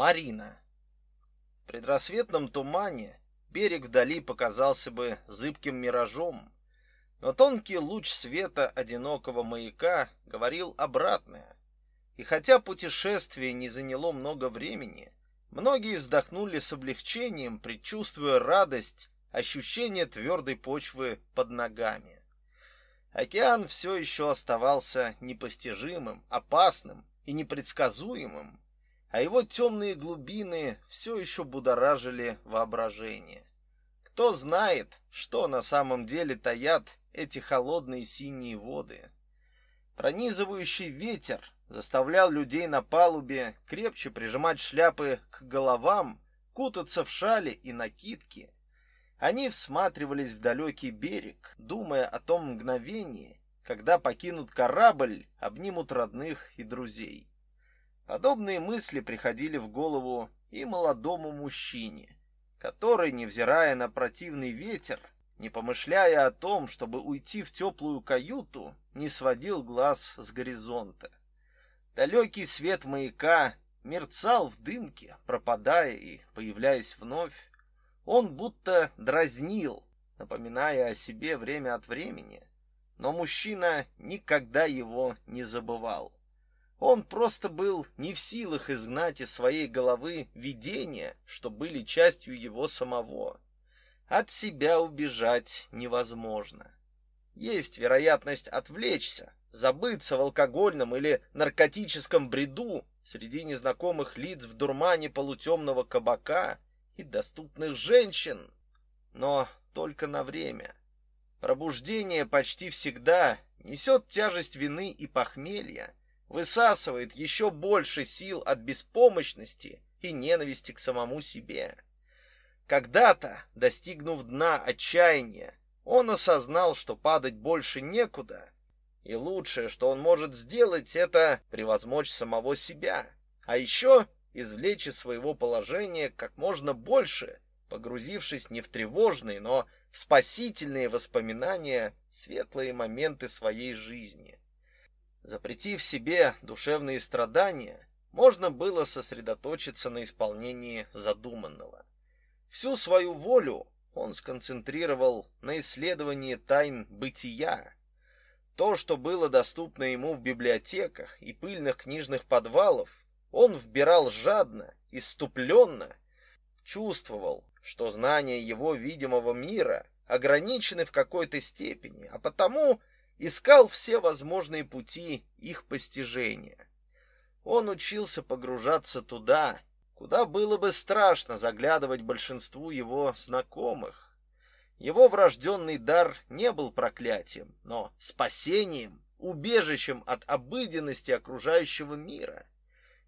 Марина. В предрассветном тумане берег вдали показался бы зыбким миражом, но тонкий луч света одинокого маяка говорил обратное. И хотя путешествие не заняло много времени, многие вздохнули с облегчением, предчувствуя радость, ощущение твердой почвы под ногами. Океан все еще оставался непостижимым, опасным и непредсказуемым, а его темные глубины все еще будоражили воображение. Кто знает, что на самом деле таят эти холодные синие воды. Пронизывающий ветер заставлял людей на палубе крепче прижимать шляпы к головам, кутаться в шали и накидки. Они всматривались в далекий берег, думая о том мгновении, когда покинут корабль, обнимут родных и друзей. Подобные мысли приходили в голову и молодому мужчине, который, невзирая на противный ветер, не помышляя о том, чтобы уйти в теплую каюту, не сводил глаз с горизонта. Далекий свет маяка мерцал в дымке, пропадая и появляясь вновь. Он будто дразнил, напоминая о себе время от времени, но мужчина никогда его не забывал. Он просто был не в силах изгнать из своей головы видения, что были частью его самого. От себя убежать невозможно. Есть вероятность отвлечься, забыться в алкогольном или наркотическом бреду среди незнакомых лиц в дурмане полутемного кабака и доступных женщин, но только на время. Пробуждение почти всегда несет тяжесть вины и похмелья, высасывает еще больше сил от беспомощности и ненависти к самому себе. Когда-то, достигнув дна отчаяния, он осознал, что падать больше некуда, и лучшее, что он может сделать, это превозмочь самого себя, а еще извлечь из своего положения как можно больше, погрузившись не в тревожные, но в спасительные воспоминания, светлые моменты своей жизни. Запретив себе душевные страдания, можно было сосредоточиться на исполнении задуманного. Всю свою волю он сконцентрировал на исследовании тайн бытия. То, что было доступно ему в библиотеках и пыльных книжных подвалов, он вбирал жадно, иступленно, чувствовал, что знания его видимого мира ограничены в какой-то степени, а потому искал все возможные пути их постижения. Он учился погружаться туда, куда было бы страшно заглядывать большинству его знакомых. Его врожденный дар не был проклятием, но спасением, убежищем от обыденности окружающего мира.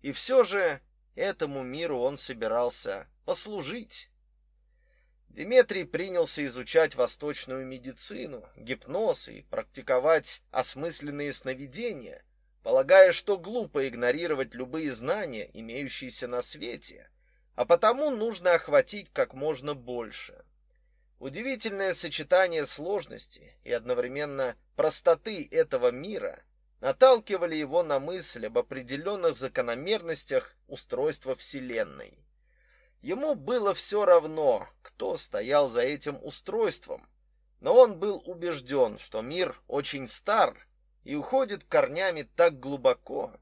И все же этому миру он собирался послужить. Дмитрий принялся изучать восточную медицину, гипноз и практиковать осмысленные сновидения, полагая, что глупо игнорировать любые знания, имеющиеся на свете, а потому нужно охватить как можно больше. Удивительное сочетание сложности и одновременно простоты этого мира наталкивали его на мысль об определенных закономерностях устройства Вселенной. Ему было все равно, кто стоял за этим устройством, но он был убежден, что мир очень стар и уходит корнями так глубоко,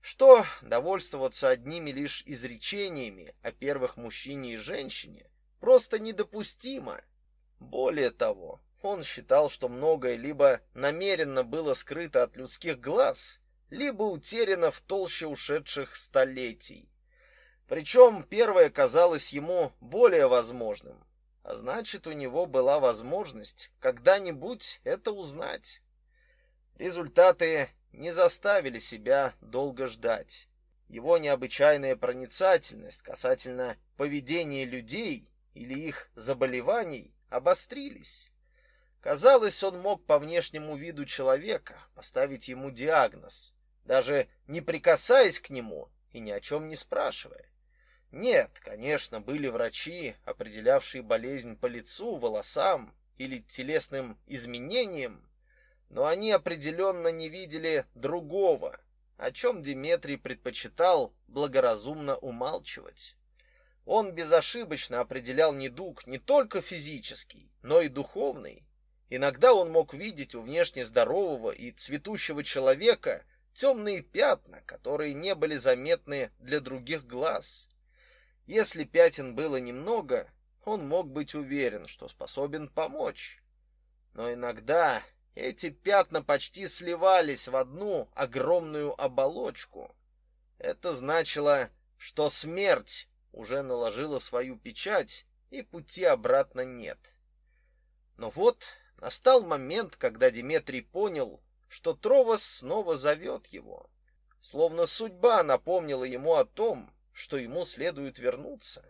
что довольствоваться одними лишь изречениями о первых мужчине и женщине просто недопустимо. Более того, он считал, что многое либо намеренно было скрыто от людских глаз, либо утеряно в толще ушедших столетий. Причем первое казалось ему более возможным, а значит, у него была возможность когда-нибудь это узнать. Результаты не заставили себя долго ждать. Его необычайная проницательность касательно поведения людей или их заболеваний обострились. Казалось, он мог по внешнему виду человека поставить ему диагноз, даже не прикасаясь к нему и ни о чем не спрашивая. Нет, конечно, были врачи, определявшие болезнь по лицу, волосам или телесным изменениям, но они определенно не видели другого. о чем Диметрий предпочитал благоразумно умалчивать. Он безошибочно определял недуг не только физический, но и духовный. Иногда он мог видеть у внешне здорового и цветущего человека темные пятна, которые не были заметны для других глаз. Если пятен было немного, он мог быть уверен, что способен помочь. Но иногда эти пятна почти сливались в одну огромную оболочку. Это значило, что смерть уже наложила свою печать, и пути обратно нет. Но вот настал момент, когда Диметрий понял, что Тровос снова зовет его. Словно судьба напомнила ему о том, что ему следует вернуться.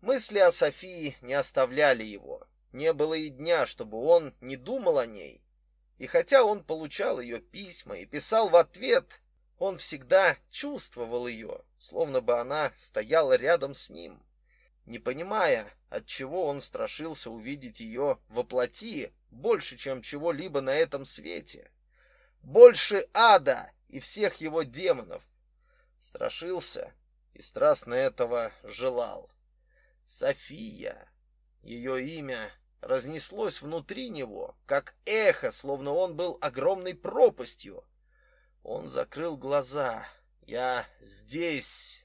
Мысли о Софии не оставляли его. Не было и дня, чтобы он не думал о ней. И хотя он получал ее письма и писал в ответ, он всегда чувствовал ее, словно бы она стояла рядом с ним. Не понимая, от чего он страшился увидеть ее во плоти больше, чем чего-либо на этом свете. Больше ада и всех его демонов. Страшился и страстно этого желал. София. Ее имя разнеслось внутри него, как эхо, словно он был огромной пропастью. Он закрыл глаза. Я здесь.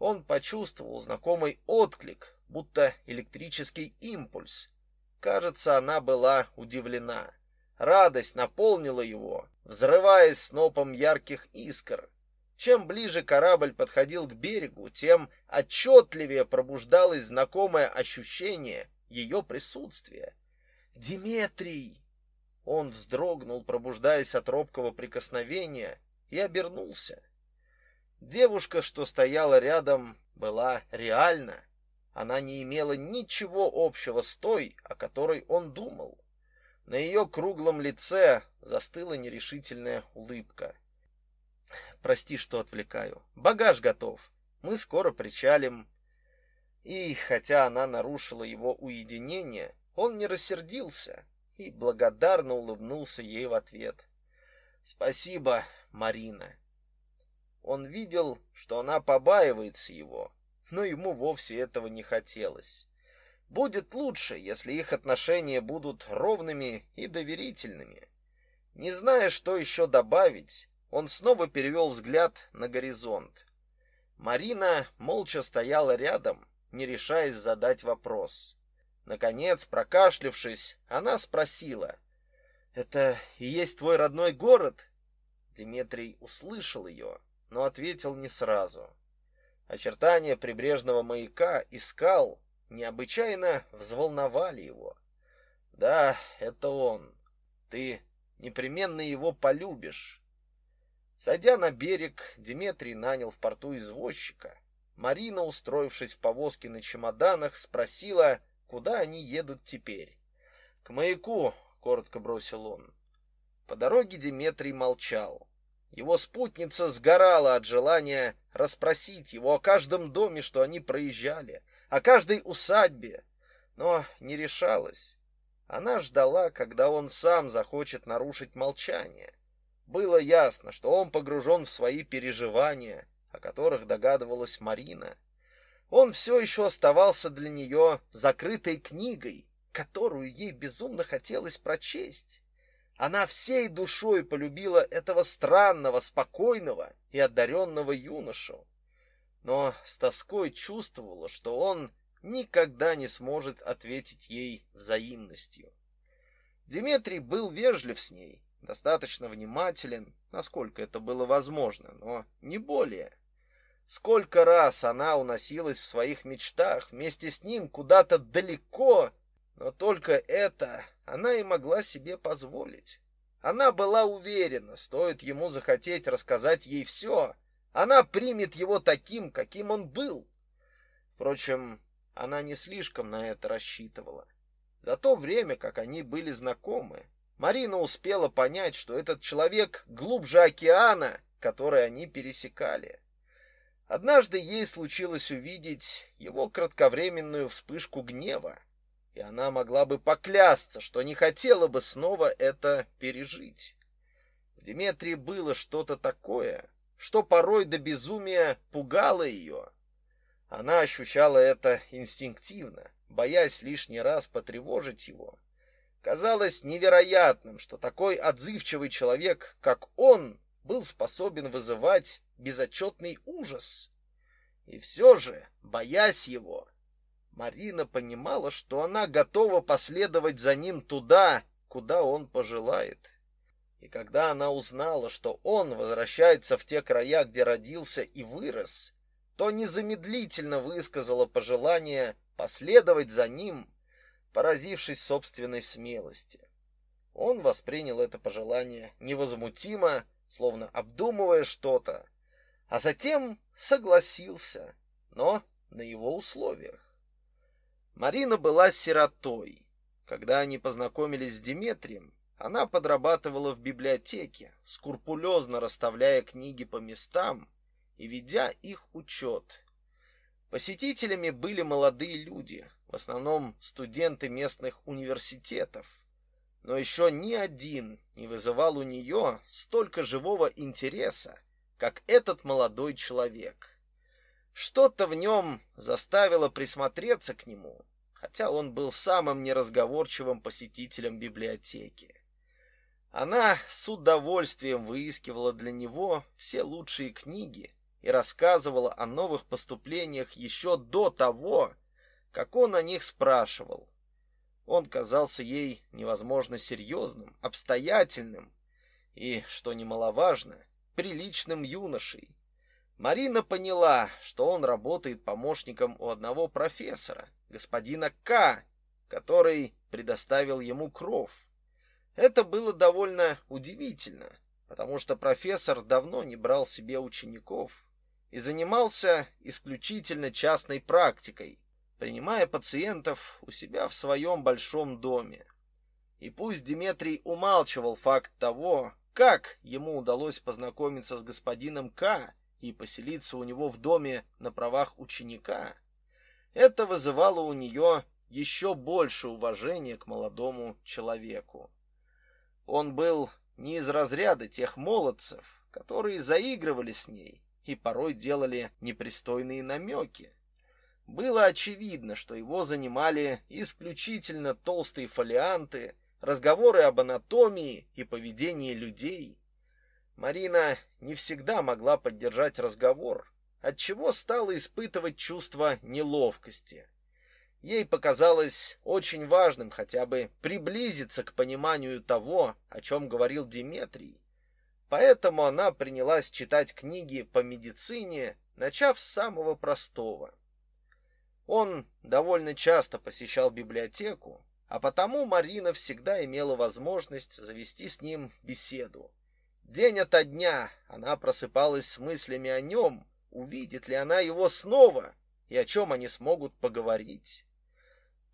Он почувствовал знакомый отклик, будто электрический импульс. Кажется, она была удивлена. Радость наполнила его, взрываясь снопом ярких искр. Чем ближе корабль подходил к берегу, тем отчетливее пробуждалось знакомое ощущение ее присутствия. Диметрий! Он вздрогнул, пробуждаясь от робкого прикосновения, и обернулся. Девушка, что стояла рядом, была реальна. Она не имела ничего общего с той, о которой он думал. На ее круглом лице застыла нерешительная улыбка. Прости, что отвлекаю. Багаж готов. Мы скоро причалим. И хотя она нарушила его уединение, он не рассердился и благодарно улыбнулся ей в ответ. Спасибо, Марина. Он видел, что она побаивается его, но ему вовсе этого не хотелось. Будет лучше, если их отношения будут ровными и доверительными. Не зная, что еще добавить, он снова перевел взгляд на горизонт. Марина молча стояла рядом, не решаясь задать вопрос. Наконец, прокашлявшись, она спросила: "Это и есть твой родной город?" Дмитрий услышал ее, но ответил не сразу. Очертания прибрежного маяка и скал необычайно взволновали его. "Да, это он. Ты непременно его полюбишь. Сойдя на берег, Дмитрий нанял в порту извозчика. Марина, устроившись в повозке на чемоданах, спросила, куда они едут теперь. К маяку, коротко бросил он. По дороге Дмитрий молчал. Его спутница сгорала от желания расспросить его о каждом доме, что они проезжали, о каждой усадьбе, но не решалась. Она ждала, когда он сам захочет нарушить молчание. Было ясно, что он погружен в свои переживания, о которых догадывалась Марина. Он все еще оставался для нее закрытой книгой, которую ей безумно хотелось прочесть. Она всей душой полюбила этого странного, спокойного и одаренного юношу, но с тоской чувствовала, что он никогда не сможет ответить ей взаимностью. Дмитрий был вежлив с ней, достаточно внимателен, насколько это было возможно, но не более. Сколько раз она уносилась в своих мечтах вместе с ним куда-то далеко, но только это она и могла себе позволить. Она была уверена, стоит ему захотеть рассказать ей все, она примет его таким, каким он был. Впрочем, она не слишком на это рассчитывала. За то время, как они были знакомы, Марина успела понять, что этот человек глубже океана, который они пересекали. Однажды ей случилось увидеть его кратковременную вспышку гнева, и она могла бы поклясться, что не хотела бы снова это пережить. В Деметрии было что-то такое, что порой до безумия пугало ее. Она ощущала это инстинктивно, боясь лишний раз потревожить его. Казалось невероятным, что такой отзывчивый человек, как он, был способен вызывать безотчетный ужас. И все же, боясь его, Марина понимала, что она готова последовать за ним туда, куда он пожелает. И когда она узнала, что он возвращается в те края, где родился и вырос, то незамедлительно высказала пожелание последовать за ним, поразившись собственной смелости. Он воспринял это пожелание невозмутимо, словно обдумывая что-то, а затем согласился, но на его условиях. Марина была сиротой. Когда они познакомились с Диметрием, она подрабатывала в библиотеке, скрупулезно расставляя книги по местам и ведя их учет. Посетителями были молодые люди, в основном студенты местных университетов. Но еще ни один не вызывал у нее столько живого интереса, как этот молодой человек. Что-то в нем заставило присмотреться к нему, хотя он был самым неразговорчивым посетителем библиотеки. Она с удовольствием выискивала для него все лучшие книги и рассказывала о новых поступлениях еще до того, как он о них спрашивал. Он казался ей невозможно серьезным, обстоятельным и, что немаловажно, приличным юношей. Марина поняла, что он работает помощником у одного профессора, господина К, который предоставил ему кров. Это было довольно удивительно, потому что профессор давно не брал себе учеников и занимался исключительно частной практикой, принимая пациентов у себя в своем большом доме. И пусть Дмитрий умалчивал факт того, как ему удалось познакомиться с господином К и поселиться у него в доме на правах ученика, это вызывало у нее еще больше уважения к молодому человеку. Он был не из разряда тех молодцев, которые заигрывали с ней и порой делали непристойные намеки. Было очевидно, что его занимали исключительно толстые фолианты, разговоры об анатомии и поведении людей. Марина не всегда могла поддержать разговор, отчего стала испытывать чувство неловкости. Ей показалось очень важным хотя бы приблизиться к пониманию того, о чем говорил Диметрий. Поэтому она принялась читать книги по медицине, начав с самого простого. Он довольно часто посещал библиотеку, а потому Марина всегда имела возможность завести с ним беседу. День ото дня она просыпалась с мыслями о нем, увидит ли она его снова и о чем они смогут поговорить.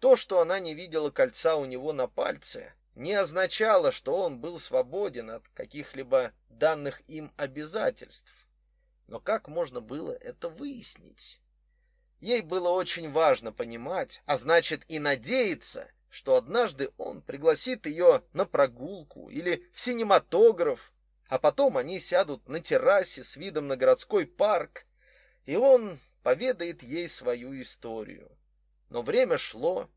То, что она не видела кольца у него на пальце, не означало, что он был свободен от каких-либо данных им обязательств. Но как можно было это выяснить? Ей было очень важно понимать, а значит и надеяться, что однажды он пригласит ее на прогулку или в синематограф, а потом они сядут на террасе с видом на городской парк, и он поведает ей свою историю. Но время шло.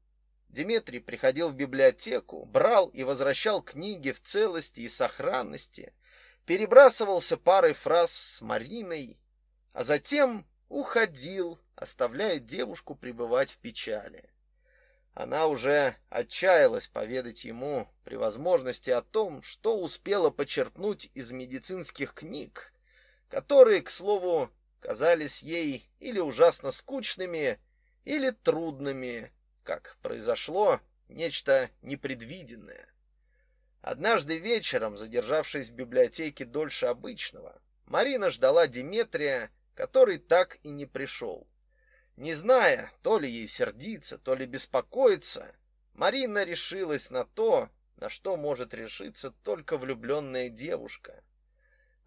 Дмитрий приходил в библиотеку, брал и возвращал книги в целости и сохранности, перебрасывался парой фраз с Мариной, а затем уходил, оставляя девушку пребывать в печали. Она уже отчаялась поведать ему при возможности о том, что успела почерпнуть из медицинских книг, которые, к слову, казались ей или ужасно скучными, или трудными, как произошло нечто непредвиденное. Однажды вечером, задержавшись в библиотеке дольше обычного, Марина ждала Диметрия, который так и не пришел. Не зная, то ли ей сердиться, то ли беспокоиться, Марина решилась на то, на что может решиться только влюбленная девушка.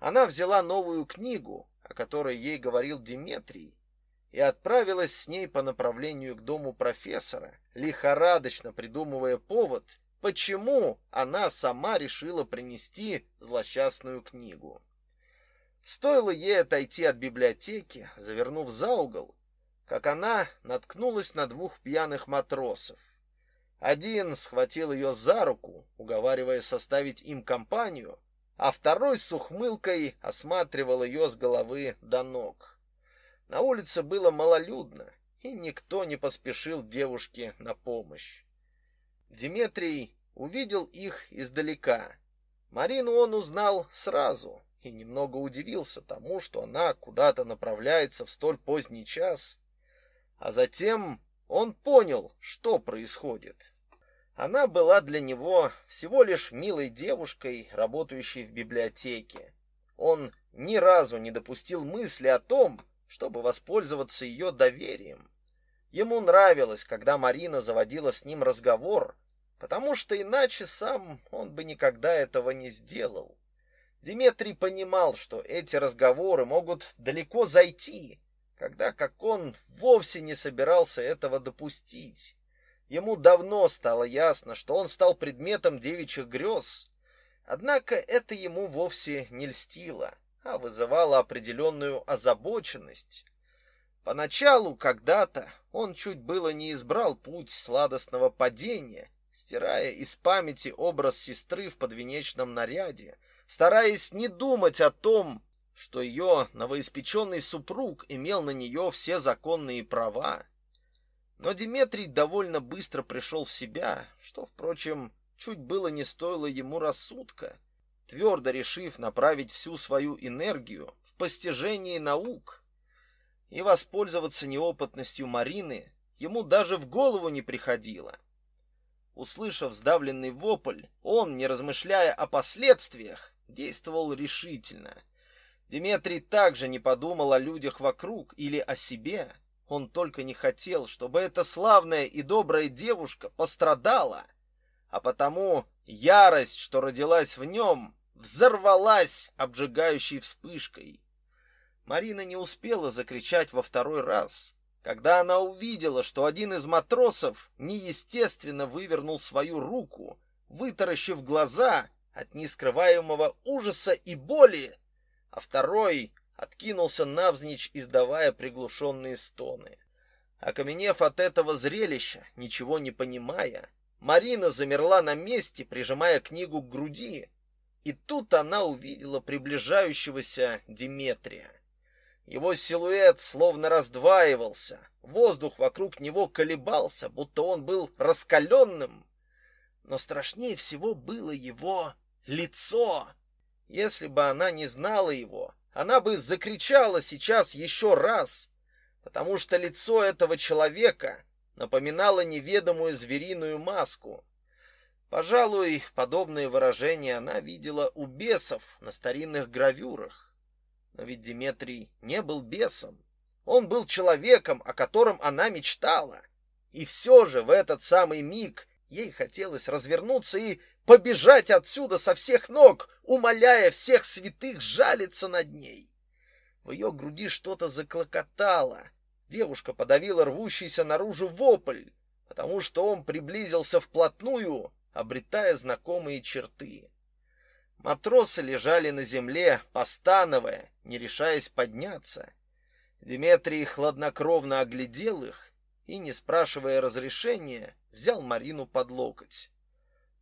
Она взяла новую книгу, о которой ей говорил Диметрий, и отправилась с ней по направлению к дому профессора, лихорадочно придумывая повод почему она сама решила принести злосчастную книгу. Стоило ей отойти от библиотеки, завернув за угол, как она наткнулась на двух пьяных матросов. Один схватил ее за руку, уговаривая составить им компанию, а второй с ухмылкой осматривал ее с головы до ног. На улице было малолюдно, и никто не поспешил девушке на помощь. Диметрий увидел их издалека. Марину он узнал сразу и немного удивился тому, что она куда-то направляется в столь поздний час. А затем он понял, что происходит. Она была для него всего лишь милой девушкой, работающей в библиотеке. Он ни разу не допустил мысли о том, чтобы воспользоваться ее доверием. Ему нравилось, когда Марина заводила с ним разговор, потому что иначе сам он бы никогда этого не сделал. Диметрий понимал, что эти разговоры могут далеко зайти, когда как он вовсе не собирался этого допустить. Ему давно стало ясно, что он стал предметом девичьих грез, однако это ему вовсе не льстило а вызывало определенную озабоченность. Поначалу, когда-то, он чуть было не избрал путь сладостного падения, стирая из памяти образ сестры в подвенечном наряде, стараясь не думать о том, что ее новоиспеченный супруг имел на нее все законные права. Но Диметрий довольно быстро пришел в себя, что, впрочем, чуть было не стоило ему рассудка твердо решив направить всю свою энергию в постижение наук. И воспользоваться неопытностью Марины ему даже в голову не приходило. Услышав сдавленный вопль, он, не размышляя о последствиях, действовал решительно. Диметрий также не подумал о людях вокруг или о себе. Он только не хотел, чтобы эта славная и добрая девушка пострадала, а потому ярость, что родилась в нем, взорвалась обжигающей вспышкой. Марина не успела закричать во второй раз, когда она увидела, что один из матросов неестественно вывернул свою руку, вытаращив глаза от нескрываемого ужаса и боли, а второй откинулся навзничь, издавая приглушенные стоны. Окаменев от этого зрелища, ничего не понимая, Марина замерла на месте, прижимая книгу к груди, и тут она увидела приближающегося Диметрия. Его силуэт словно раздваивался, воздух вокруг него колебался, будто он был раскаленным. Но страшнее всего было его лицо. Если бы она не знала его, она бы закричала сейчас еще раз, потому что лицо этого человека напоминало неведомую звериную маску. Пожалуй, подобные выражения она видела у бесов на старинных гравюрах. Но ведь Диметрий не был бесом. Он был человеком, о котором она мечтала. И все же в этот самый миг ей хотелось развернуться и побежать отсюда со всех ног, умоляя всех святых жалиться над ней. В ее груди что-то заклокотало. Девушка подавила рвущийся наружу вопль, потому что он приблизился вплотную обретая знакомые черты. Матросы лежали на земле, постановая, не решаясь подняться. Дмитрий хладнокровно оглядел их и, не спрашивая разрешения, взял Марину под локоть.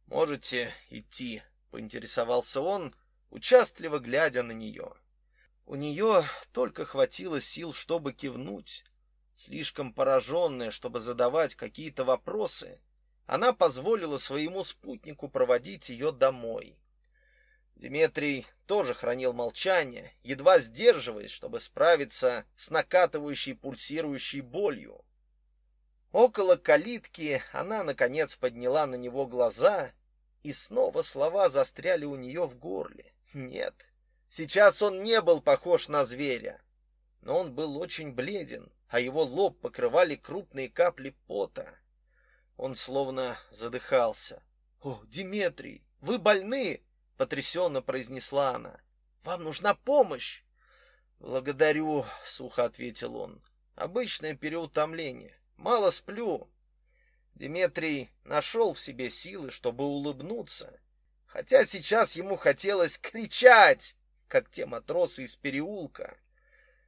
"Можете идти", поинтересовался он, участливо глядя на нее. У нее только хватило сил, чтобы кивнуть. Слишком пораженная, чтобы задавать какие-то вопросы, она позволила своему спутнику проводить ее домой. Дмитрий тоже хранил молчание, едва сдерживаясь, чтобы справиться с накатывающей пульсирующей болью. Около калитки она наконец подняла на него глаза, и снова слова застряли у нее в горле. Нет, сейчас он не был похож на зверя, но он был очень бледен, а его лоб покрывали крупные капли пота. Он словно задыхался. "О, Диметрий, вы больны?" потрясенно произнесла она. "Вам нужна помощь?" "Благодарю", сухо ответил он. "Обычное переутомление. Мало сплю". Дмитрий нашел в себе силы, чтобы улыбнуться, хотя сейчас ему хотелось кричать, как те матросы из переулка.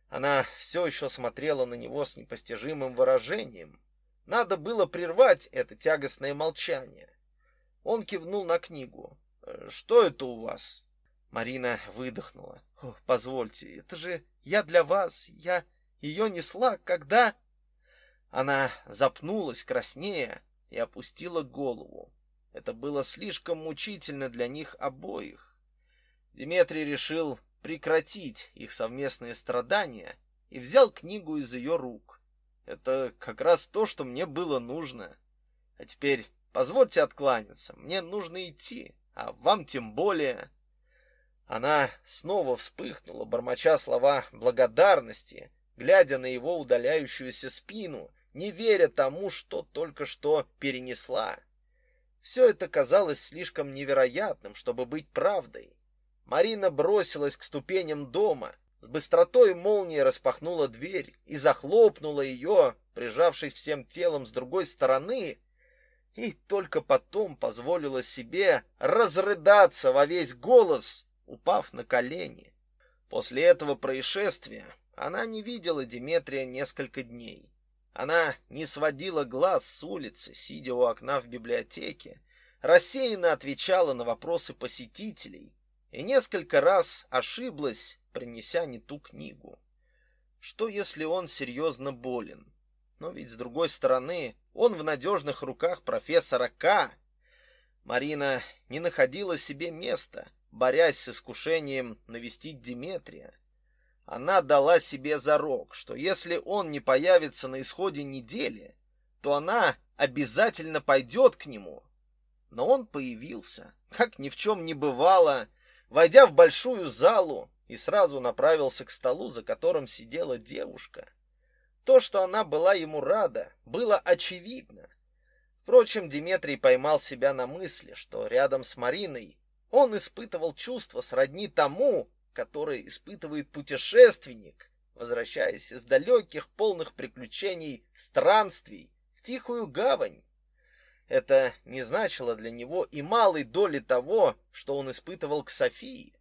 Она все еще смотрела на него с непостижимым выражением. Надо было прервать это тягостное молчание. Он кивнул на книгу. Что это у вас? Марина выдохнула. позвольте, это же я для вас. Я ее несла, когда она запнулась краснея и опустила голову. Это было слишком мучительно для них обоих. Дмитрий решил прекратить их совместные страдания и взял книгу из ее рук. Это как раз то, что мне было нужно. А теперь позвольте откланяться. Мне нужно идти, а вам тем более. Она снова вспыхнула, бормоча слова благодарности, глядя на его удаляющуюся спину, не веря тому, что только что перенесла. Все это казалось слишком невероятным, чтобы быть правдой. Марина бросилась к ступеням дома, с быстротой молнии распахнула дверь и захлопнула ее, прижавшись всем телом с другой стороны, и только потом позволила себе разрыдаться во весь голос, упав на колени. После этого происшествия она не видела Диметрия несколько дней. Она не сводила глаз с улицы, сидя у окна в библиотеке, рассеянно отвечала на вопросы посетителей и несколько раз ошиблась, принеся не ту книгу. Что если он серьезно болен? Но ведь с другой стороны, он в надежных руках профессора К. Марина не находила себе места, борясь с искушением навестить Диметрия. Она дала себе зарок, что если он не появится на исходе недели, то она обязательно пойдет к нему. Но он появился, как ни в чем не бывало, войдя в большую залу и сразу направился к столу, за которым сидела девушка. То, что она была ему рада, было очевидно. Впрочем, Дмитрий поймал себя на мысли, что рядом с Мариной он испытывал чувство сродни тому, которое испытывает путешественник, возвращаясь из далеких, полных приключений странствий в тихую гавань. Это не значило для него и малой доли того, что он испытывал к Софии.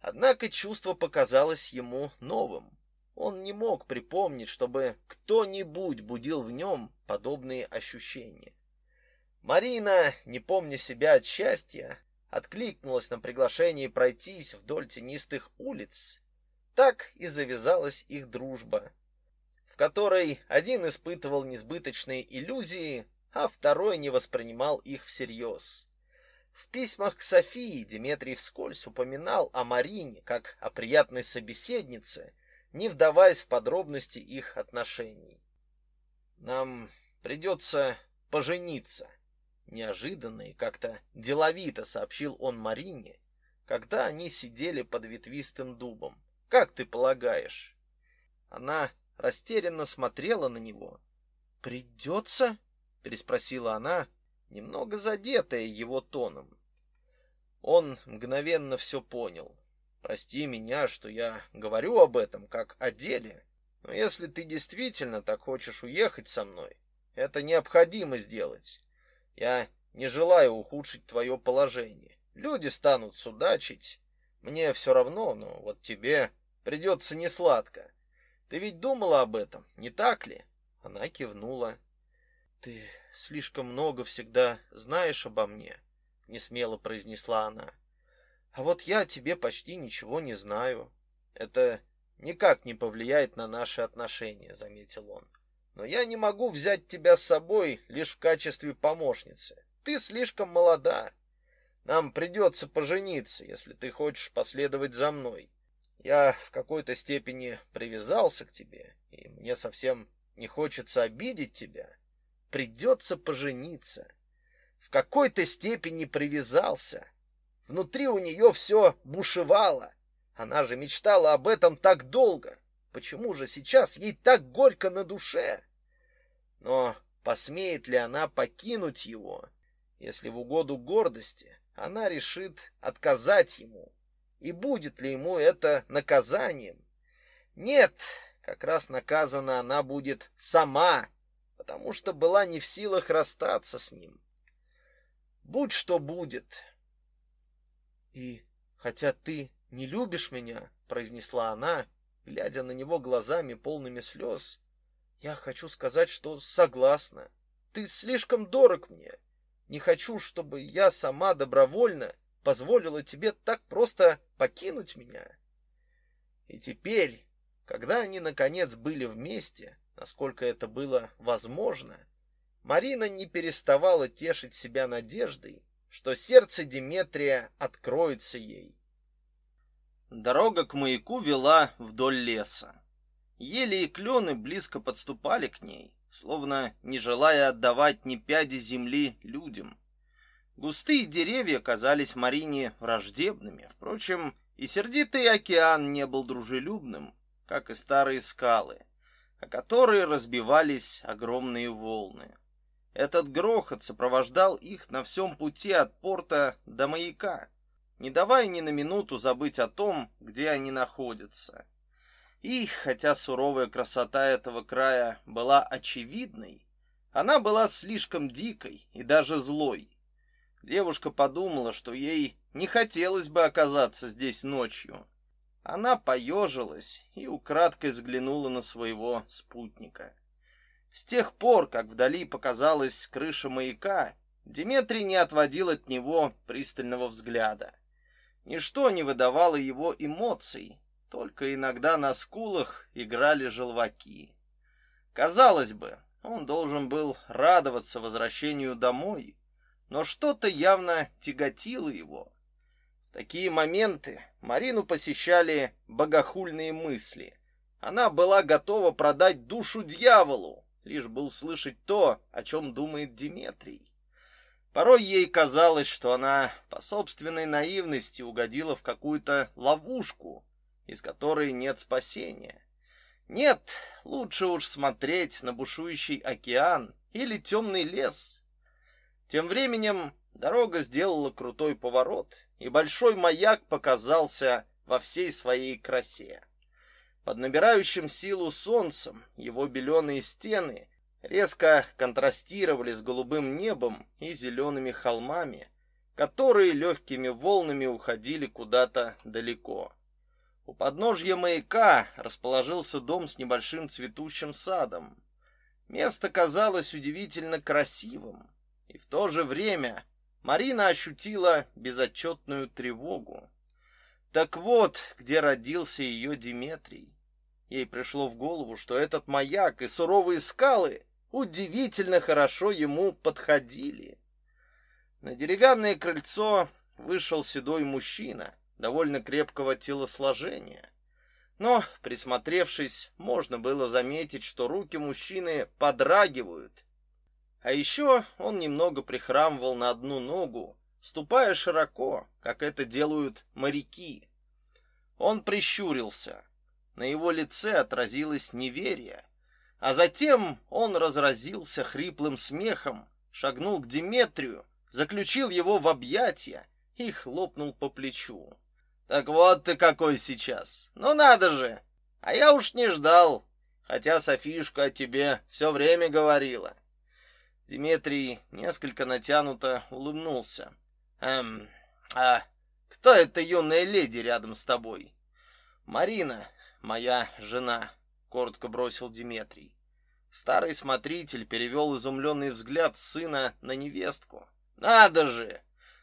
Однако чувство показалось ему новым. Он не мог припомнить, чтобы кто-нибудь будил в нем подобные ощущения. Марина, не помня себя от счастья, откликнулась на приглашение пройтись вдоль тенистых улиц. Так и завязалась их дружба, в которой один испытывал несбыточные иллюзии, а второй не воспринимал их всерьез. В письмах к Софии Дмитрий вскользь упоминал о Марине как о приятной собеседнице, не вдаваясь в подробности их отношений. Нам придется пожениться, неожиданно и как-то деловито сообщил он Марине, когда они сидели под ветвистым дубом. Как ты полагаешь? Она растерянно смотрела на него. Придется? переспросила она, немного задетая его тоном. Он мгновенно все понял. Прости меня, что я говорю об этом как о деле, но если ты действительно так хочешь уехать со мной, это необходимо сделать. Я не желаю ухудшить твое положение. Люди станут судачить. Мне все равно, но вот тебе придется несладко. Ты ведь думала об этом, не так ли? Она кивнула. Ты слишком много всегда знаешь обо мне, не смело произнесла она. А вот я о тебе почти ничего не знаю. Это никак не повлияет на наши отношения, заметил он. Но я не могу взять тебя с собой лишь в качестве помощницы. Ты слишком молода. Нам придется пожениться, если ты хочешь последовать за мной. Я в какой-то степени привязался к тебе, и мне совсем не хочется обидеть тебя придется пожениться. В какой-то степени привязался. Внутри у нее все бушевало. Она же мечтала об этом так долго. Почему же сейчас ей так горько на душе? Но посмеет ли она покинуть его, если в угоду гордости она решит отказать ему? И будет ли ему это наказанием? Нет, как раз наказана она будет сама потому что была не в силах расстаться с ним. Будь что будет. И хотя ты не любишь меня, произнесла она, глядя на него глазами полными слез, я хочу сказать, что согласна. Ты слишком дорог мне. Не хочу, чтобы я сама добровольно позволила тебе так просто покинуть меня. И теперь, когда они наконец были вместе, насколько это было возможно, Марина не переставала тешить себя надеждой, что сердце Деметрия откроется ей. Дорога к маяку вела вдоль леса. Ели и клены близко подступали к ней, словно не желая отдавать ни пяди земли людям. Густые деревья казались Марине враждебными, впрочем, и сердитый океан не был дружелюбным, как и старые скалы, о которые разбивались огромные волны. Этот грохот сопровождал их на всем пути от порта до маяка, не давая ни на минуту забыть о том, где они находятся. И, хотя суровая красота этого края была очевидной, она была слишком дикой и даже злой. Девушка подумала, что ей не хотелось бы оказаться здесь ночью. Она поежилась и украдкой взглянула на своего спутника. С тех пор, как вдали показалась крыша маяка, Дмитрий не отводил от него пристального взгляда. Ничто не выдавало его эмоций, только иногда на скулах играли желваки. Казалось бы, он должен был радоваться возвращению домой, но что-то явно тяготило его. В такие моменты Марину посещали богохульные мысли. Она была готова продать душу дьяволу, лишь бы услышать то, о чем думает Диметрий. Порой ей казалось, что она по собственной наивности угодила в какую-то ловушку, из которой нет спасения. Нет, лучше уж смотреть на бушующий океан или темный лес, тем временем дорога сделала крутой поворот, и большой маяк показался во всей своей красе. Под набирающим силу солнцем его беленые стены резко контрастировали с голубым небом и зелеными холмами, которые легкими волнами уходили куда-то далеко. У подножья маяка расположился дом с небольшим цветущим садом. Место казалось удивительно красивым. И в то же время Марина ощутила безотчетную тревогу. Так вот, где родился ее Диметрий. Ей пришло в голову, что этот маяк и суровые скалы удивительно хорошо ему подходили. На деревянное крыльцо вышел седой мужчина, довольно крепкого телосложения. Но, присмотревшись, можно было заметить, что руки мужчины подрагивают, а еще он немного прихрамывал на одну ногу, ступая широко, как это делают моряки. Он прищурился. На его лице отразилось неверие, а затем он разразился хриплым смехом, шагнул к Диметрию, заключил его в объятия и хлопнул по плечу. Так вот ты какой сейчас. Ну надо же. А я уж не ждал, хотя Софишка о тебе все время говорила. Дмитрий несколько натянуто улыбнулся. Эм, а кто эта юная леди рядом с тобой? Марина, моя жена, коротко бросил Дмитрий. Старый смотритель перевел изумленный взгляд сына на невестку. Надо же.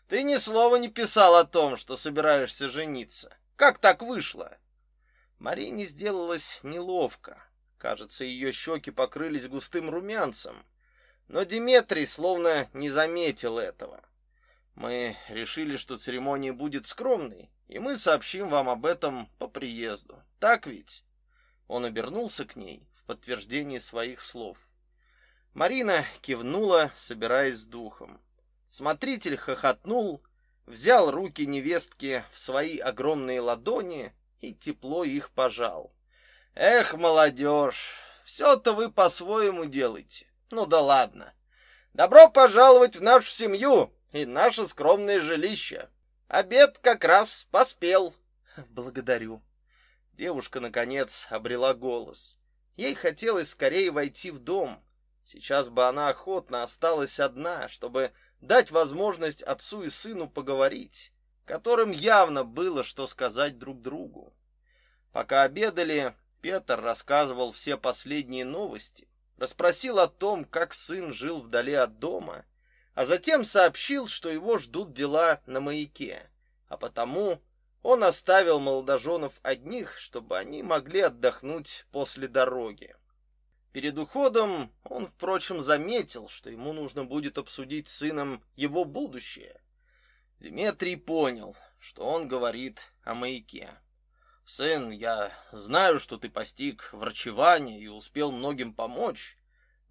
Ты ни слова не писал о том, что собираешься жениться. Как так вышло? Марине сделалось неловко. Кажется, ее щеки покрылись густым румянцем. Но Диметрий словно не заметил этого. Мы решили, что церемония будет скромной, и мы сообщим вам об этом по приезду. Так ведь? Он обернулся к ней в подтверждение своих слов. Марина кивнула, собираясь с духом. Смотритель хохотнул, взял руки невестки в свои огромные ладони и тепло их пожал. Эх, молодежь, все-то вы по-своему делаете. Ну да ладно. Добро пожаловать в нашу семью и наше скромное жилище. Обед как раз поспел. Благодарю. Девушка наконец обрела голос. Ей хотелось скорее войти в дом. Сейчас бы она охотно осталась одна, чтобы дать возможность отцу и сыну поговорить, которым явно было что сказать друг другу. Пока обедали, Петр рассказывал все последние новости, расспросил о том, как сын жил вдали от дома, а затем сообщил, что его ждут дела на маяке, а потому он оставил молодоженов одних, чтобы они могли отдохнуть после дороги. Перед уходом он, впрочем, заметил, что ему нужно будет обсудить с сыном его будущее. Дмитрий понял, что он говорит о маяке. Сын, я знаю, что ты постиг врачевание и успел многим помочь,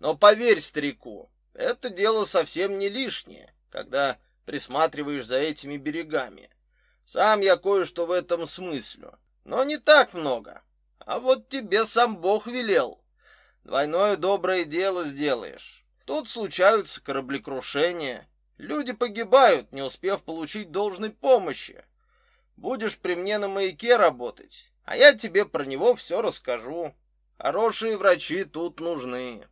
но поверь старику, это дело совсем не лишнее, когда присматриваешь за этими берегами. Сам я кое-что в этом смыслю, но не так много. А вот тебе сам Бог велел. Двойное доброе дело сделаешь. Тут случаются кораблекрушения. Люди погибают, не успев получить должной помощи. Будешь при мне на маяке работать, а я тебе про него все расскажу. Хорошие врачи тут нужны.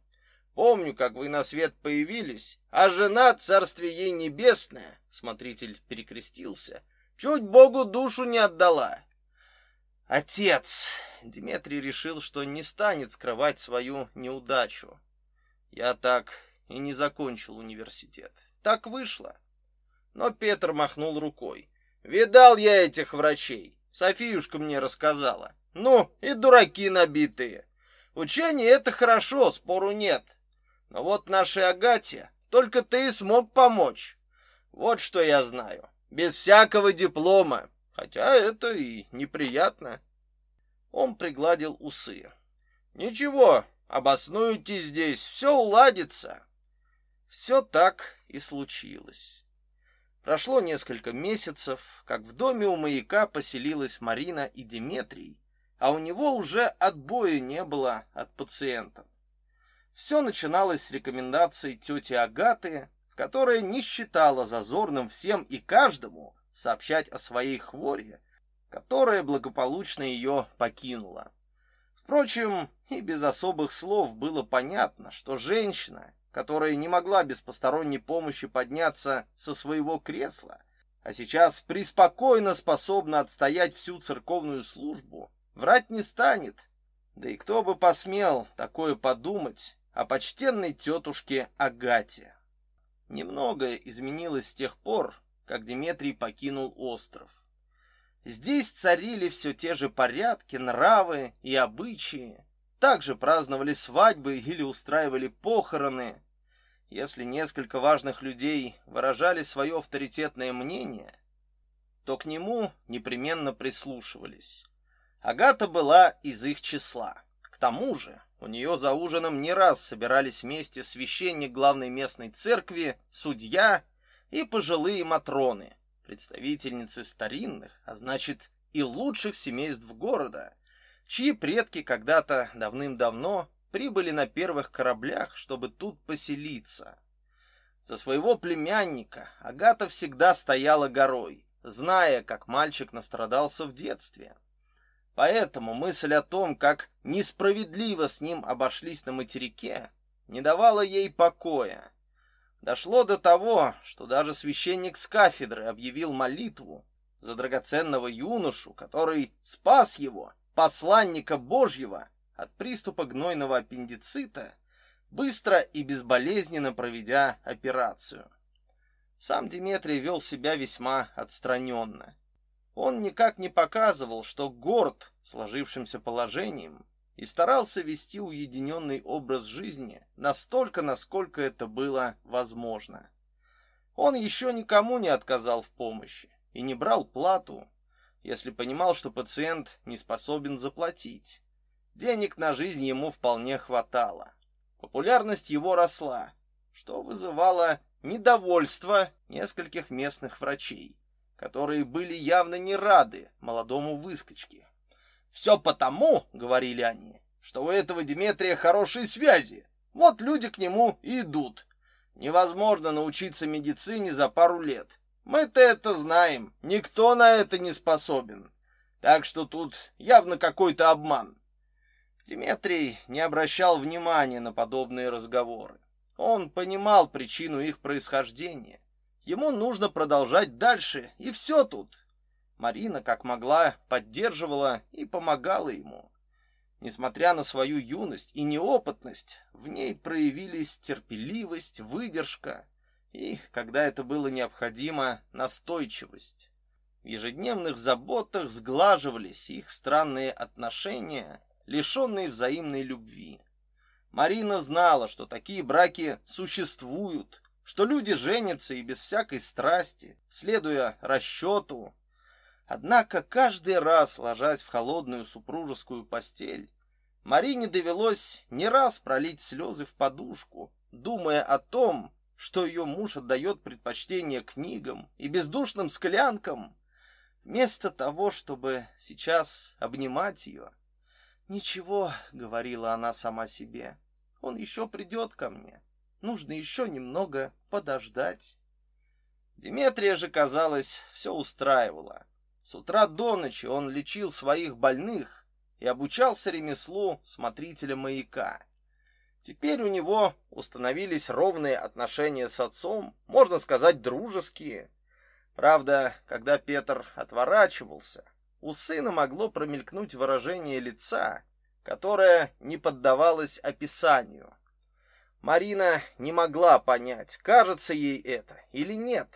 Помню, как вы на свет появились, а жена, царствие ей небесное, смотритель перекрестился, чуть Богу душу не отдала. Отец, Дмитрий решил, что не станет скрывать свою неудачу. Я так и не закончил университет. Так вышло. Но Петр махнул рукой. Видал я этих врачей. Софиюшка мне рассказала. Ну, и дураки набитые. Учение это хорошо, спору нет. Но вот нашей Агате только ты и смог помочь. Вот что я знаю. Без всякого диплома. Хотя это и неприятно. Он пригладил усы. Ничего, обоснуете здесь, все уладится. Все так и случилось. Прошло несколько месяцев, как в доме у маяка поселилась Марина и Диметрий, а у него уже отбоя не было от пациентов. Все начиналось с рекомендаций тети Агаты, которая не считала зазорным всем и каждому сообщать о своей хвори, которая благополучно ее покинула. Впрочем, и без особых слов было понятно, что женщина, которая не могла без посторонней помощи подняться со своего кресла, а сейчас преспокойно способна отстоять всю церковную службу, врать не станет. Да и кто бы посмел такое подумать о почтенной тетушке Агате. Немногое изменилось с тех пор, как Дмитрий покинул остров. Здесь царили все те же порядки, нравы и обычаи. Также праздновали свадьбы или устраивали похороны. Если несколько важных людей выражали свое авторитетное мнение, то к нему непременно прислушивались. Агата была из их числа. К тому же, у нее за ужином не раз собирались вместе священник главной местной церкви, судья и пожилые матроны, представительницы старинных, а значит и лучших семейств города, чьи предки когда-то давным-давно прибыли на первых кораблях, чтобы тут поселиться. За своего племянника Агата всегда стояла горой, зная, как мальчик настрадался в детстве. Поэтому мысль о том, как несправедливо с ним обошлись на материке, не давала ей покоя. Дошло до того, что даже священник с кафедры объявил молитву за драгоценного юношу, который спас его, посланника Божьего, от приступа гнойного аппендицита, быстро и безболезненно проведя операцию. Сам Дмитрий вел себя весьма отстраненно. Он никак не показывал, что горд сложившимся положением и старался вести уединенный образ жизни настолько, насколько это было возможно. Он еще никому не отказал в помощи и не брал плату, если понимал, что пациент не способен заплатить. Денег на жизнь ему вполне хватало. Популярность его росла, что вызывало недовольство нескольких местных врачей, которые были явно не рады молодому выскочке. Все потому, говорили они, что у этого Дмитрия хорошие связи. Вот люди к нему и идут. Невозможно научиться медицине за пару лет. Мы-то это знаем. Никто на это не способен. Так что тут явно какой-то обман. Дмитрий не обращал внимания на подобные разговоры. Он понимал причину их происхождения. Ему нужно продолжать дальше, и все тут. Марина, как могла, поддерживала и помогала ему. Несмотря на свою юность и неопытность, в ней проявились терпеливость, выдержка и, когда это было необходимо, настойчивость. В ежедневных заботах сглаживались их странные отношения, лишенные взаимной любви. Марина знала, что такие браки существуют, что люди женятся и без всякой страсти, следуя расчету. Однако каждый раз, ложась в холодную супружескую постель, Марине довелось не раз пролить слезы в подушку, думая о том, что ее муж отдает предпочтение книгам и бездушным склянкам, вместо того, чтобы сейчас обнимать ее. «Ничего», — говорила она сама себе, — «он еще придет ко мне. Нужно еще немного подождать». Деметрия же, казалось, все устраивала. С утра до ночи он лечил своих больных и обучался ремеслу смотрителя маяка. Теперь у него установились ровные отношения с отцом, можно сказать, дружеские. Правда, когда Петр отворачивался, у сына могло промелькнуть выражение лица, которое не поддавалось описанию. Марина не могла понять, кажется ей это или нет.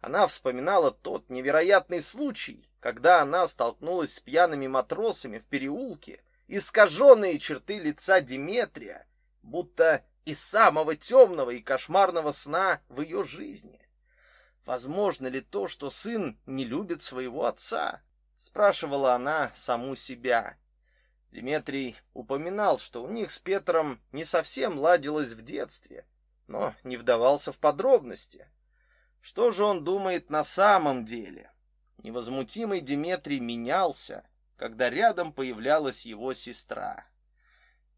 Она вспоминала тот невероятный случай, когда она столкнулась с пьяными матросами в переулке, искаженные черты лица Диметрия, будто из самого темного и кошмарного сна в ее жизни. Возможно ли то, что сын не любит своего отца? спрашивала она саму себя. Дмитрий упоминал, что у них с Петром не совсем ладилось в детстве, но не вдавался в подробности. Что же он думает на самом деле? Невозмутимый Дмитрий менялся, когда рядом появлялась его сестра.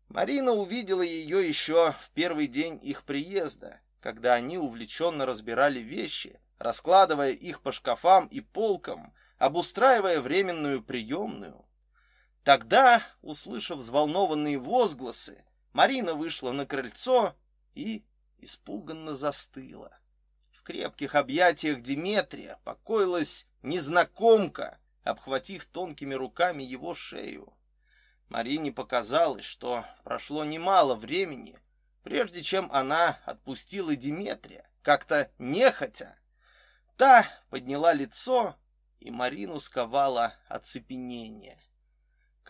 Марина увидела ее еще в первый день их приезда, когда они увлеченно разбирали вещи, раскладывая их по шкафам и полкам, обустраивая временную приемную. Тогда, услышав взволнованные возгласы, Марина вышла на крыльцо и испуганно застыла. В крепких объятиях Диметрия покоилась незнакомка, обхватив тонкими руками его шею. Марине показалось, что прошло немало времени, прежде чем она отпустила Диметрия, как-то нехотя. Та подняла лицо, и Марину сковало оцепенение.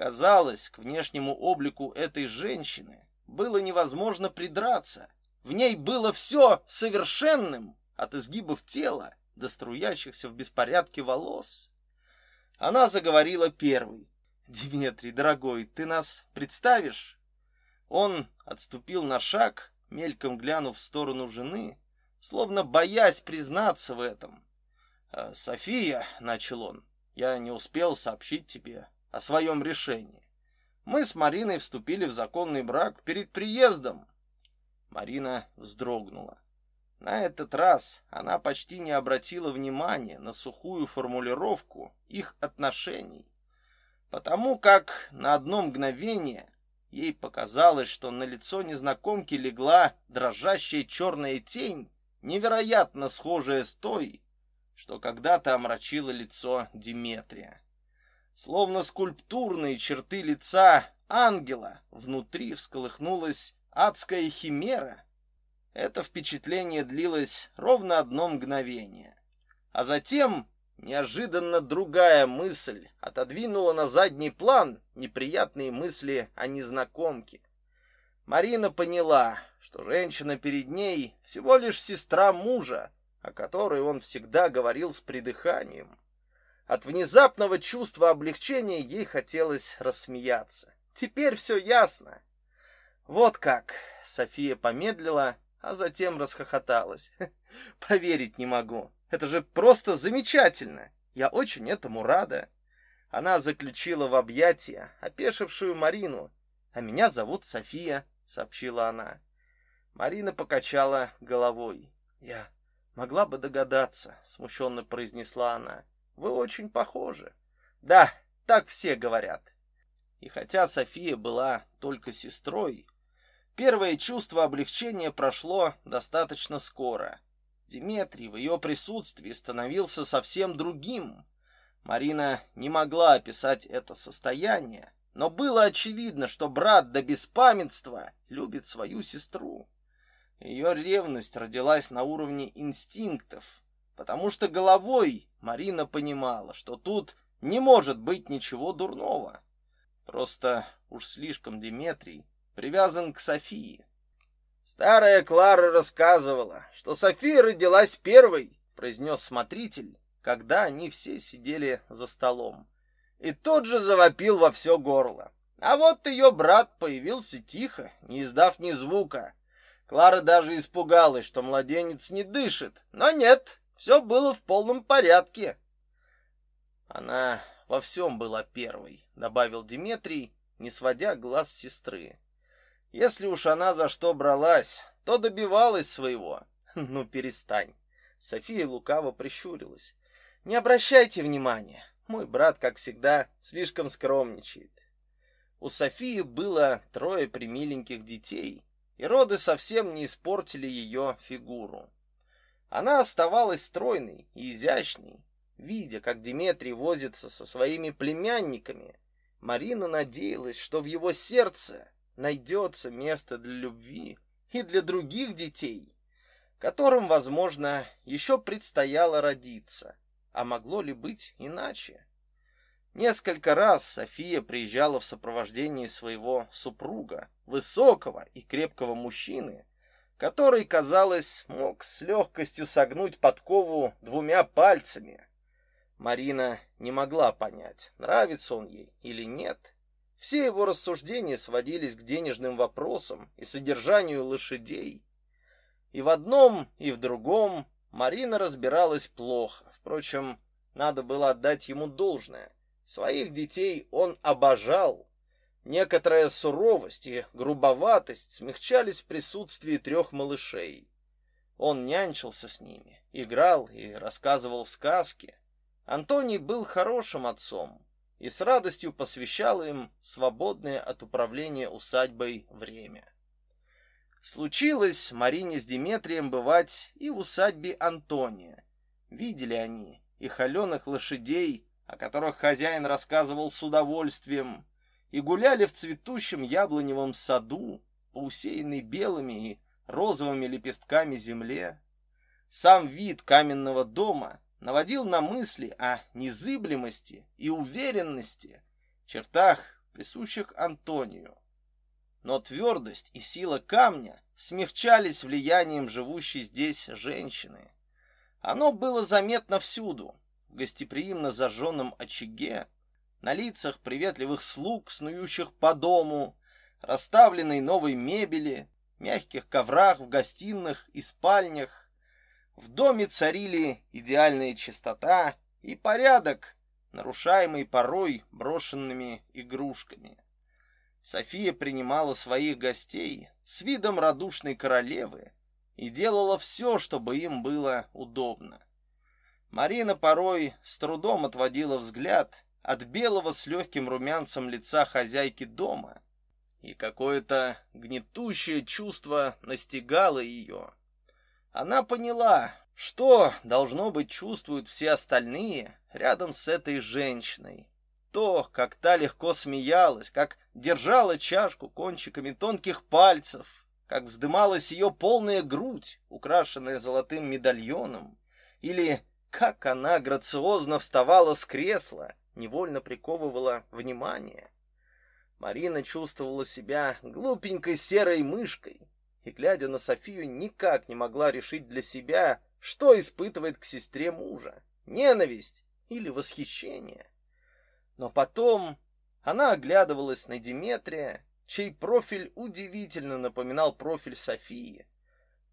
Казалось, к внешнему облику этой женщины было невозможно придраться. В ней было все совершенным, от изгибов тела до струящихся в беспорядке волос. Она заговорила первой. «Дмитрий, дорогой, ты нас представишь?» Он отступил на шаг, мельком глянув в сторону жены, словно боясь признаться в этом. «А, «София», — начал он, — «я не успел сообщить тебе о своем решении. Мы с Мариной вступили в законный брак перед приездом». Марина вздрогнула. На этот раз она почти не обратила внимания на сухую формулировку их отношений, потому как на одно мгновение ей показалось, что на лицо незнакомки легла дрожащая черная тень, невероятно схожая с той, что когда-то омрачило лицо Диметрия. Словно скульптурные черты лица ангела внутри всколыхнулась адская химера, это впечатление длилось ровно одно мгновение. А затем неожиданно другая мысль отодвинула на задний план неприятные мысли о незнакомке. Марина поняла, что женщина перед ней всего лишь сестра мужа, о которой он всегда говорил с придыханием. От внезапного чувства облегчения ей хотелось рассмеяться. Теперь все ясно. Вот как. София помедлила, а затем расхохоталась. Поверить не могу. Это же просто замечательно. Я очень этому рада. Она заключила в объятия опешившую Марину. А меня зовут София, сообщила она. Марина покачала головой. Я могла бы догадаться, смущенно произнесла она. Вы очень похожи. Да, так все говорят. И хотя София была только сестрой, Первое чувство облегчения прошло достаточно скоро. Диметрий в ее присутствии становился совсем другим. Марина не могла описать это состояние, но было очевидно, что брат до беспамятства любит свою сестру. Ее ревность родилась на уровне инстинктов, потому что головой Марина понимала, что тут не может быть ничего дурного. Просто уж слишком Диметрий привязан к Софии. Старая Клара рассказывала, что София родилась первой, произнес смотритель, когда они все сидели за столом. И тот же завопил во все горло. А вот ее брат появился тихо, не издав ни звука. Клара даже испугалась, что младенец не дышит. Но нет, все было в полном порядке. Она во всем была первой, добавил Дмитрий, не сводя глаз с сестры. Если уж она за что бралась, то добивалась своего. Ну перестань. София лукаво прищурилась. Не обращайте внимания. Мой брат, как всегда, слишком скромничает. У Софии было трое примиленьких детей, и роды совсем не испортили ее фигуру. Она оставалась стройной и изящной. Видя, как Дмитрий возится со своими племянниками, Марина надеялась, что в его сердце найдется место для любви и для других детей, которым, возможно, еще предстояло родиться. А могло ли быть иначе? Несколько раз София приезжала в сопровождении своего супруга, высокого и крепкого мужчины, который, казалось, мог с легкостью согнуть подкову двумя пальцами. Марина не могла понять, нравится он ей или нет. Все его рассуждения сводились к денежным вопросам и содержанию лошадей. И в одном, и в другом Марина разбиралась плохо. Впрочем, надо было отдать ему должное. Своих детей он обожал. Некоторая суровость и грубоватость смягчались в присутствии трех малышей. Он нянчился с ними, играл и рассказывал сказки. Антоний был хорошим отцом и с радостью посвящал им свободное от управления усадьбой время. Случилось Марине с Диметрием бывать и в усадьбе Антония, Видели они и холеных лошадей, о которых хозяин рассказывал с удовольствием, и гуляли в цветущем яблоневом саду, по усеянной белыми и розовыми лепестками земле. Сам вид каменного дома наводил на мысли о незыблемости и уверенности, чертах, присущих Антонию. Но твердость и сила камня смягчались влиянием живущей здесь женщины. Оно было заметно всюду. В гостеприимно зажженном очаге, на лицах приветливых слуг, снующих по дому, расставленной новой мебели, мягких коврах в гостиных и спальнях. В доме царили идеальная чистота и порядок, нарушаемый порой брошенными игрушками. София принимала своих гостей с видом радушной королевы, и делала все, чтобы им было удобно. Марина порой с трудом отводила взгляд от белого с легким румянцем лица хозяйки дома, и какое-то гнетущее чувство настигало ее. Она поняла, что должно быть чувствуют все остальные рядом с этой женщиной. То, как та легко смеялась, как держала чашку кончиками тонких пальцев, как вздымалась ее полная грудь, украшенная золотым медальоном, или как она грациозно вставала с кресла, невольно приковывала внимание. Марина чувствовала себя глупенькой серой мышкой и, глядя на Софию, никак не могла решить для себя, что испытывает к сестре мужа — ненависть или восхищение. Но потом она оглядывалась на Диметрия чей профиль удивительно напоминал профиль Софии,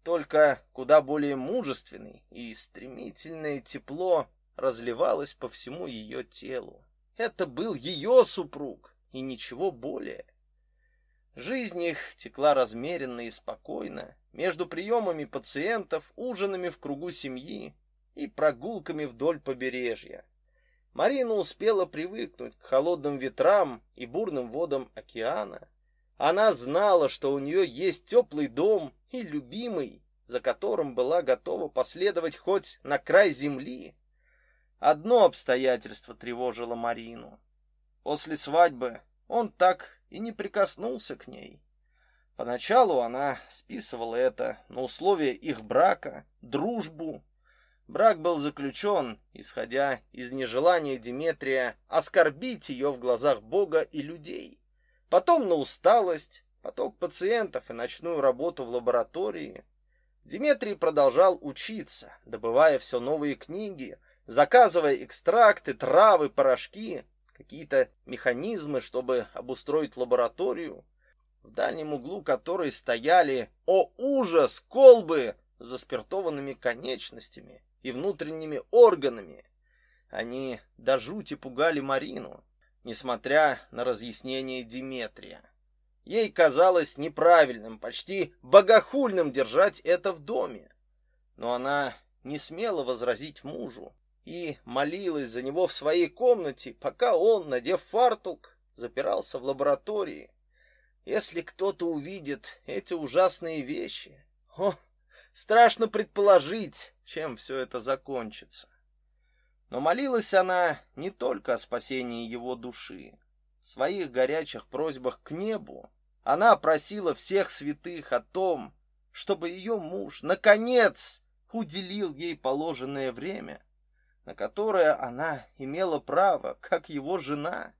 только куда более мужественный, и стремительное тепло разливалось по всему ее телу. Это был ее супруг, и ничего более. Жизнь их текла размеренно и спокойно, между приемами пациентов, ужинами в кругу семьи и прогулками вдоль побережья. Марина успела привыкнуть к холодным ветрам и бурным водам океана, Она знала, что у нее есть теплый дом и любимый, за которым была готова последовать хоть на край земли. Одно обстоятельство тревожило Марину. После свадьбы он так и не прикоснулся к ней. Поначалу она списывала это на условия их брака, дружбу. Брак был заключен, исходя из нежелания Диметрия оскорбить ее в глазах Бога и людей. Потом на усталость, поток пациентов и ночную работу в лаборатории. Диметрий продолжал учиться, добывая все новые книги, заказывая экстракты, травы, порошки, какие-то механизмы, чтобы обустроить лабораторию в дальнем углу которой стояли, о ужас, колбы с заспиртованными конечностями и внутренними органами. Они до жути пугали Марину, несмотря на разъяснение Диметрия. Ей казалось неправильным, почти богохульным держать это в доме. Но она не смела возразить мужу и молилась за него в своей комнате, пока он, надев фартук, запирался в лаборатории. Если кто-то увидит эти ужасные вещи, о, страшно предположить, чем все это закончится. Но молилась она не только о спасении его души. В своих горячих просьбах к небу она просила всех святых о том, чтобы ее муж наконец уделил ей положенное время, на которое она имела право, как его жена.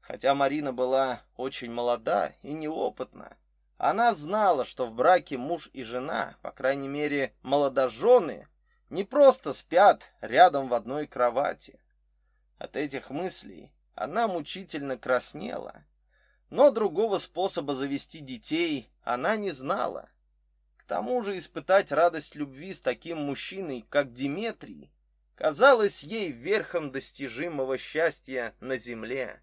Хотя Марина была очень молода и неопытна, она знала, что в браке муж и жена, по крайней мере, молодожены, не просто спят рядом в одной кровати. От этих мыслей она мучительно краснела, но другого способа завести детей она не знала. К тому же испытать радость любви с таким мужчиной, как Диметрий, казалось ей верхом достижимого счастья на земле.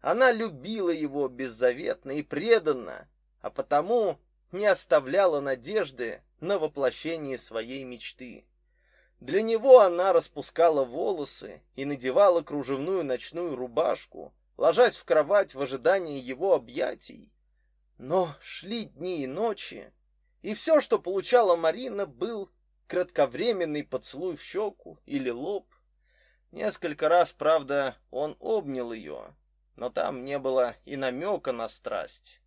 Она любила его беззаветно и преданно, а потому не оставляла надежды на воплощение своей мечты. Для него она распускала волосы и надевала кружевную ночную рубашку, ложась в кровать в ожидании его объятий. Но шли дни и ночи, и все, что получала Марина, был кратковременный поцелуй в щеку или лоб. Несколько раз, правда, он обнял ее, но там не было и намека на страсть.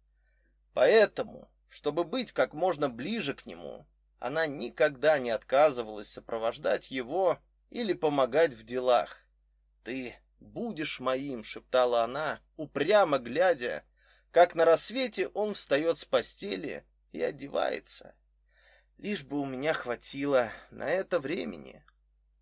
Поэтому, чтобы быть как можно ближе к нему, она никогда не отказывалась сопровождать его или помогать в делах. «Ты будешь моим», — шептала она, упрямо глядя, как на рассвете он встает с постели и одевается. «Лишь бы у меня хватило на это времени»,